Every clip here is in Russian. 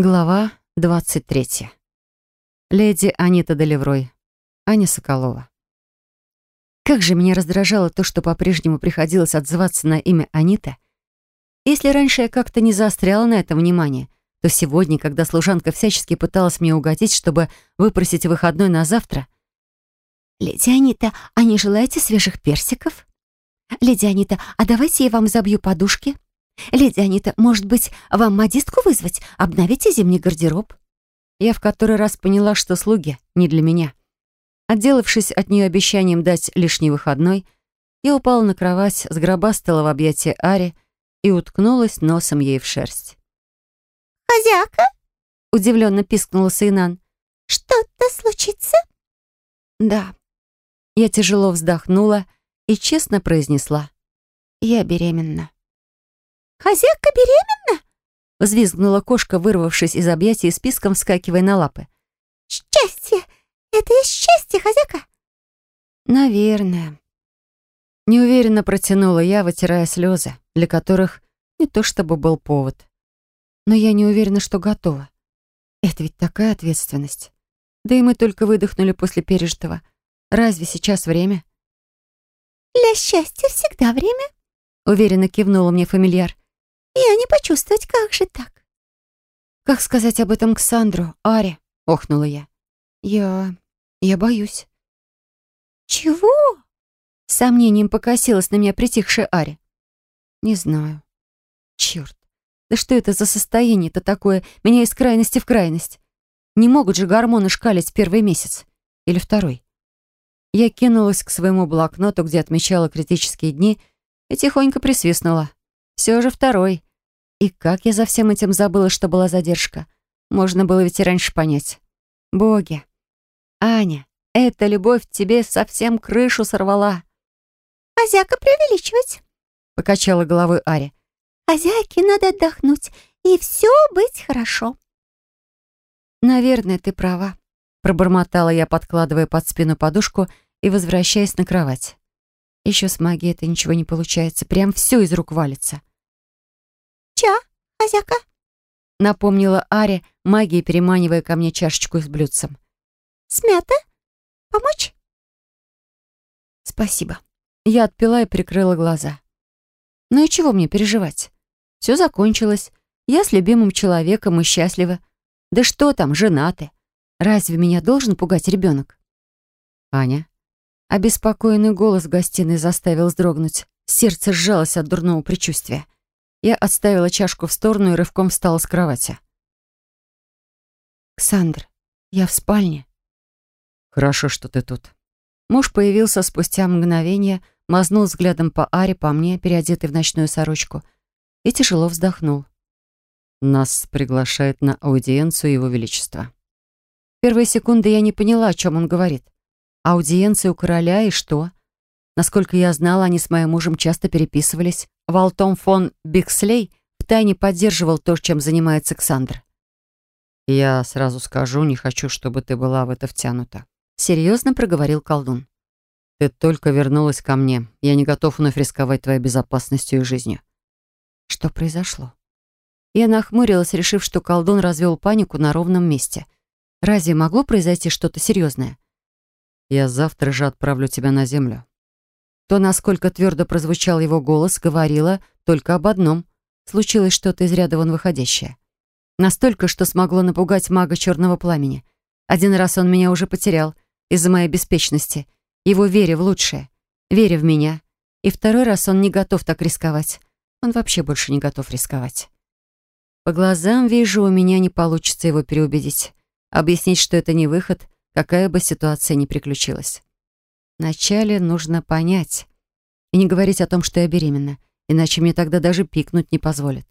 Глава 23. Леди Анита Долеврой. Аня Соколова. Как же меня раздражало то, что по-прежнему приходилось отзываться на имя Анита. Если раньше я как-то не заостряла на этом внимание, то сегодня, когда служанка всячески пыталась мне угодить, чтобы выпросить выходной на завтра... «Леди Анита, а не желаете свежих персиков?» «Леди Анита, а давайте я вам забью подушки?» «Леди Анита, может быть, вам модистку вызвать? Обновите зимний гардероб?» Я в который раз поняла, что слуги не для меня. Отделавшись от нее обещанием дать лишний выходной, я упала на кровать, сгробастала в объятия Ари и уткнулась носом ей в шерсть. «Хозяка?» — удивленно пискнула Сейнан. «Что-то случится?» «Да». Я тяжело вздохнула и честно произнесла. «Я беременна». «Хозяйка беременна?» — взвизгнула кошка, вырвавшись из объятий и списком вскакивая на лапы. «Счастье! Это и счастье, хозяйка!» «Наверное». Неуверенно протянула я, вытирая слезы, для которых не то чтобы был повод. Но я не уверена, что готова. Это ведь такая ответственность. Да и мы только выдохнули после пережитого. Разве сейчас время? «Для счастья всегда время», — уверенно кивнула мне фамильяр. Я не почувствовать, как же так? Как сказать об этом Ксандру, Аре? Охнула я. Я... я боюсь. Чего? Сомнением покосилась на меня притихшая Аре. Не знаю. Черт. Да что это за состояние-то такое? Меня из крайности в крайность. Не могут же гормоны шкалить первый месяц. Или второй. Я кинулась к своему блокноту, где отмечала критические дни, и тихонько присвистнула. Все же второй. И как я за всем этим забыла, что была задержка? Можно было ведь и раньше понять. Боги. Аня, эта любовь тебе совсем крышу сорвала. «Азяка преувеличивать», — покачала головой Ари. «Азяке надо отдохнуть, и все быть хорошо». «Наверное, ты права», — пробормотала я, подкладывая под спину подушку и возвращаясь на кровать. Еще с магией это ничего не получается, прям все из рук валится хозяйка», — напомнила Ари, магией переманивая ко мне чашечку с блюдцем. «Смята? Помочь?» «Спасибо». Я отпила и прикрыла глаза. «Ну и чего мне переживать? Все закончилось. Я с любимым человеком и счастлива. Да что там, женаты. Разве меня должен пугать ребенок?» «Аня?» Обеспокоенный голос в гостиной заставил вздрогнуть. Сердце сжалось от дурного предчувствия. Я отставила чашку в сторону и рывком встала с кровати. «Ксандр, я в спальне». «Хорошо, что ты тут». Муж появился спустя мгновение, мазнул взглядом по Аре, по мне, переодетый в ночную сорочку, и тяжело вздохнул. «Нас приглашает на аудиенцию Его Величества». Первые секунды я не поняла, о чем он говорит. Аудиенция у короля и что? Насколько я знала, они с моим мужем часто переписывались. Валтом фон Бикслей втайне поддерживал то, чем занимается Александр. «Я сразу скажу, не хочу, чтобы ты была в это втянута», — серьезно проговорил колдун. «Ты только вернулась ко мне. Я не готов вновь рисковать твоей безопасностью и жизнью». «Что произошло?» Я нахмурилась, решив, что колдун развел панику на ровном месте. Разве могло произойти что-то серьезное? «Я завтра же отправлю тебя на землю. То, насколько твердо прозвучал его голос, говорило только об одном. Случилось что-то из ряда вон выходящее. Настолько, что смогло напугать мага черного пламени. Один раз он меня уже потерял из-за моей беспечности, его вере в лучшее, вере в меня. И второй раз он не готов так рисковать. Он вообще больше не готов рисковать. По глазам вижу, у меня не получится его переубедить. Объяснить, что это не выход, какая бы ситуация ни приключилась. Вначале нужно понять. И не говорить о том, что я беременна, иначе мне тогда даже пикнуть не позволят.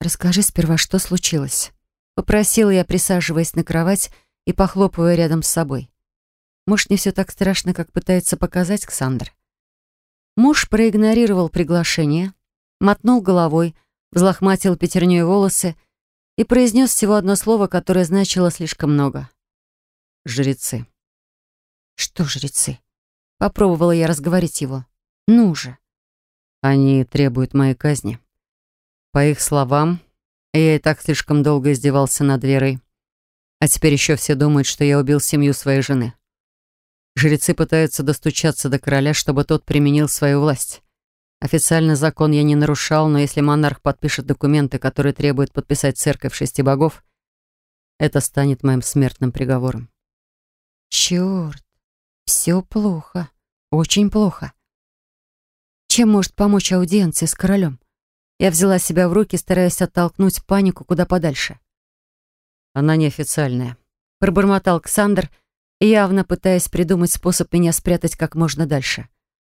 «Расскажи сперва, что случилось?» Попросила я, присаживаясь на кровать и похлопывая рядом с собой. Может, не все так страшно, как пытается показать Ксандр. Муж проигнорировал приглашение, мотнул головой, взлохматил пятерней волосы и произнес всего одно слово, которое значило слишком много. «Жрецы». «Что жрецы?» Попробовала я разговорить его. «Ну же!» «Они требуют моей казни. По их словам, я и так слишком долго издевался над Верой. А теперь еще все думают, что я убил семью своей жены. Жрецы пытаются достучаться до короля, чтобы тот применил свою власть. Официально закон я не нарушал, но если монарх подпишет документы, которые требует подписать церковь шести богов, это станет моим смертным приговором. Черт! все плохо, очень плохо. Чем может помочь аудиенция с королем? Я взяла себя в руки, стараясь оттолкнуть панику куда подальше. Она неофициальная. Пробормотал Ксандр, явно пытаясь придумать способ меня спрятать как можно дальше.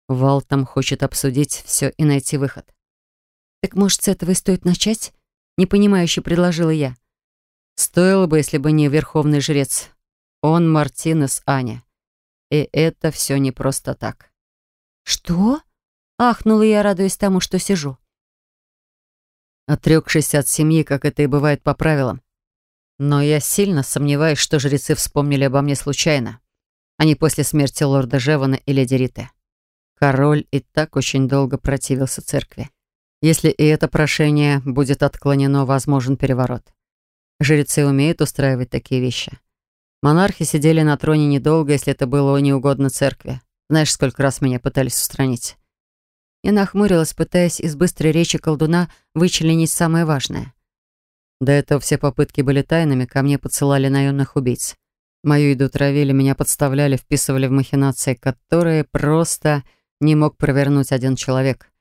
Валтом хочет обсудить все и найти выход. «Так, может, с этого и стоит начать?» Непонимающе предложила я. «Стоило бы, если бы не верховный жрец. Он Мартинес Аня. И это все не просто так. «Что?» — ахнула я, радуясь тому, что сижу. Отрекшись от семьи, как это и бывает по правилам. Но я сильно сомневаюсь, что жрецы вспомнили обо мне случайно, а не после смерти лорда Жевана и леди Риты. Король и так очень долго противился церкви. Если и это прошение будет отклонено, возможен переворот. Жрецы умеют устраивать такие вещи. Монархи сидели на троне недолго, если это было неугодно церкви. Знаешь, сколько раз меня пытались устранить. Я нахмурилась, пытаясь из быстрой речи колдуна вычленить самое важное. До этого все попытки были тайными, ко мне подсылали наемных убийц. Мою еду травили, меня подставляли, вписывали в махинации, которые просто не мог провернуть один человек.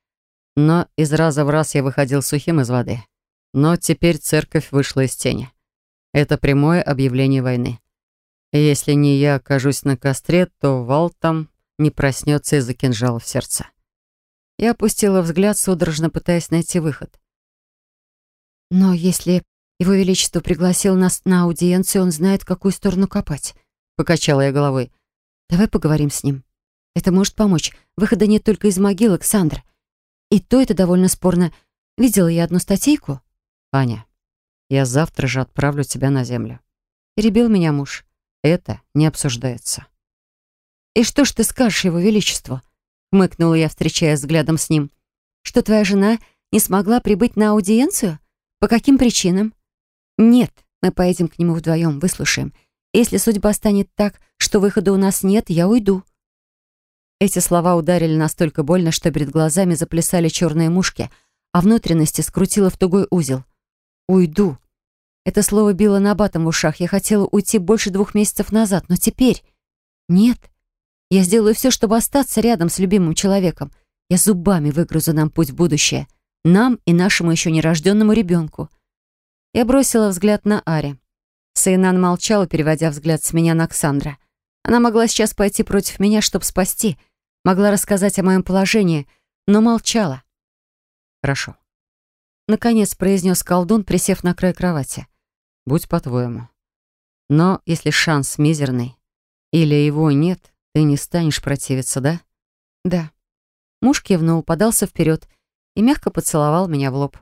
Но из раза в раз я выходил сухим из воды. Но теперь церковь вышла из тени. Это прямое объявление войны. Если не я окажусь на костре, то Валтом не проснется из-за кинжала в сердце. Я опустила взгляд, судорожно пытаясь найти выход. «Но если его Величество пригласил нас на аудиенцию, он знает, какую сторону копать», — покачала я головой. «Давай поговорим с ним. Это может помочь. Выхода нет только из могилы, Александр. И то это довольно спорно. Видела я одну статейку?» «Аня, я завтра же отправлю тебя на землю». Перебил меня муж. Это не обсуждается. «И что ж ты скажешь, Его Величеству?» — хмыкнула я, встречая взглядом с ним. «Что твоя жена не смогла прибыть на аудиенцию? По каким причинам?» «Нет, мы поедем к нему вдвоем, выслушаем. Если судьба станет так, что выхода у нас нет, я уйду». Эти слова ударили настолько больно, что перед глазами заплясали черные мушки, а внутренности скрутило в тугой узел. «Уйду», это слово било набатом в ушах. Я хотела уйти больше двух месяцев назад, но теперь... Нет. Я сделаю все, чтобы остаться рядом с любимым человеком. Я зубами выгрызу нам путь в будущее. Нам и нашему еще нерожденному ребенку. Я бросила взгляд на Ари. Сейнан молчала, переводя взгляд с меня на Оксандра. Она могла сейчас пойти против меня, чтобы спасти. Могла рассказать о моем положении, но молчала. «Хорошо», — наконец произнес колдун, присев на край кровати будь по-твоему. Но если шанс мизерный или его нет, ты не станешь противиться, да? Да. Муж кивнул, подался вперед и мягко поцеловал меня в лоб.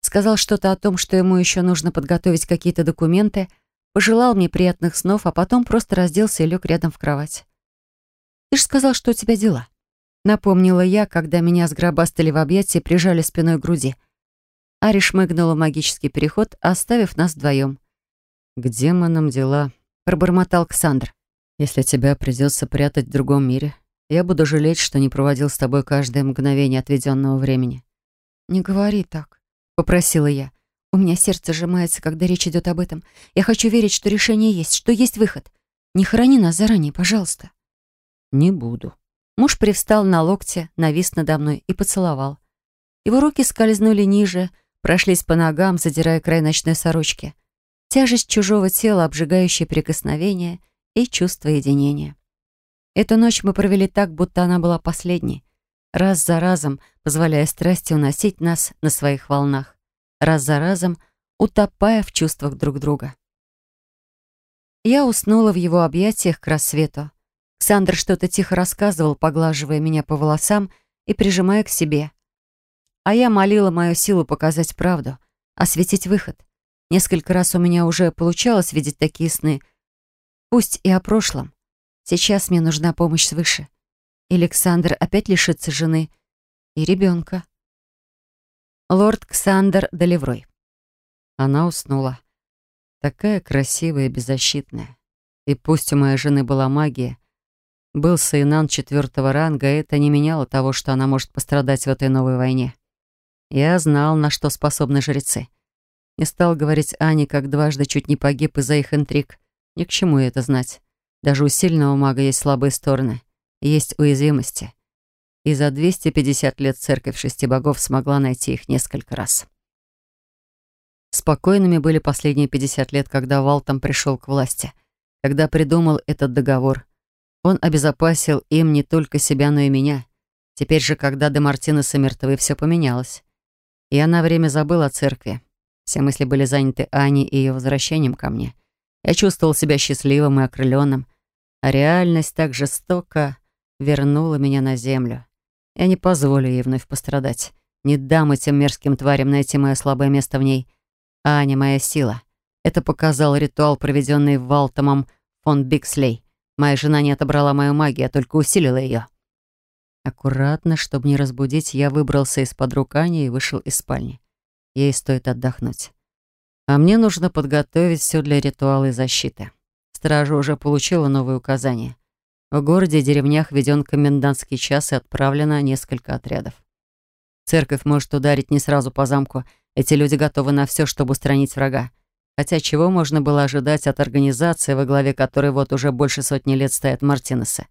Сказал что-то о том, что ему еще нужно подготовить какие-то документы, пожелал мне приятных снов, а потом просто разделся и лег рядом в кровать. «Ты же сказал, что у тебя дела», — напомнила я, когда меня сгробастали в объятия и прижали спиной к груди — Ари шмыгнула магический переход, оставив нас вдвоем. «К демонам дела», — пробормотал Ксандр. «Если тебя придется прятать в другом мире, я буду жалеть, что не проводил с тобой каждое мгновение отведенного времени». «Не говори так», — попросила я. «У меня сердце сжимается, когда речь идет об этом. Я хочу верить, что решение есть, что есть выход. Не храни нас заранее, пожалуйста». «Не буду». Муж привстал на локте, навис надо мной и поцеловал. Его руки скользнули ниже, прошлись по ногам, задирая край ночной сорочки. Тяжесть чужого тела, обжигающее прикосновение и чувство единения. Эту ночь мы провели так, будто она была последней, раз за разом позволяя страсти уносить нас на своих волнах, раз за разом утопая в чувствах друг друга. Я уснула в его объятиях к рассвету. Сандр что-то тихо рассказывал, поглаживая меня по волосам и прижимая к себе. А я молила мою силу показать правду, осветить выход. Несколько раз у меня уже получалось видеть такие сны, пусть и о прошлом. Сейчас мне нужна помощь свыше. Александр опять лишится жены и ребенка. Лорд Ксандер Долеврой. Она уснула. Такая красивая и беззащитная. И пусть у моей жены была магия, был Саинан четвертого ранга, это не меняло того, что она может пострадать в этой новой войне. Я знал, на что способны жрецы. Не стал говорить Ане, как дважды чуть не погиб из-за их интриг. Ни к чему это знать. Даже у сильного мага есть слабые стороны. Есть уязвимости. И за 250 лет церковь шести богов смогла найти их несколько раз. Спокойными были последние 50 лет, когда Валтом пришел к власти. Когда придумал этот договор. Он обезопасил им не только себя, но и меня. Теперь же, когда Демартинесы мертвы, все поменялось. Я на время забыл о церкви. Все мысли были заняты Аней и ее возвращением ко мне. Я чувствовал себя счастливым и окрыленным, а реальность так жестоко вернула меня на землю. Я не позволю ей вновь пострадать. Не дам этим мерзким тварям найти мое слабое место в ней. Аня — моя сила. Это показал ритуал, проведенный Валтомом фон Бикслей. Моя жена не отобрала мою магию, а только усилила ее. Аккуратно, чтобы не разбудить, я выбрался из-под рукани и вышел из спальни. Ей стоит отдохнуть. А мне нужно подготовить все для ритуала и защиты. Стража уже получила новые указания. В городе и деревнях введен комендантский час и отправлено несколько отрядов. Церковь может ударить не сразу по замку. Эти люди готовы на все, чтобы устранить врага. Хотя чего можно было ожидать от организации, во главе которой вот уже больше сотни лет стоят Мартинесы?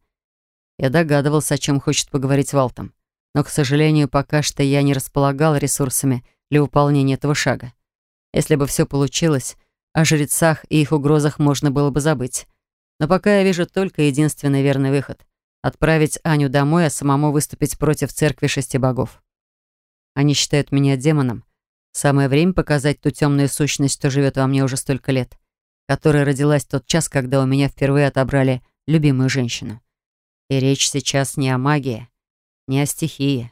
Я догадывался, о чем хочет поговорить Валтом. Но, к сожалению, пока что я не располагал ресурсами для выполнения этого шага. Если бы все получилось, о жрецах и их угрозах можно было бы забыть. Но пока я вижу только единственный верный выход — отправить Аню домой, а самому выступить против церкви шести богов. Они считают меня демоном. Самое время показать ту темную сущность, что живет во мне уже столько лет, которая родилась в тот час, когда у меня впервые отобрали любимую женщину. И речь сейчас не о магии, не о стихии.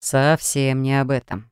Совсем не об этом.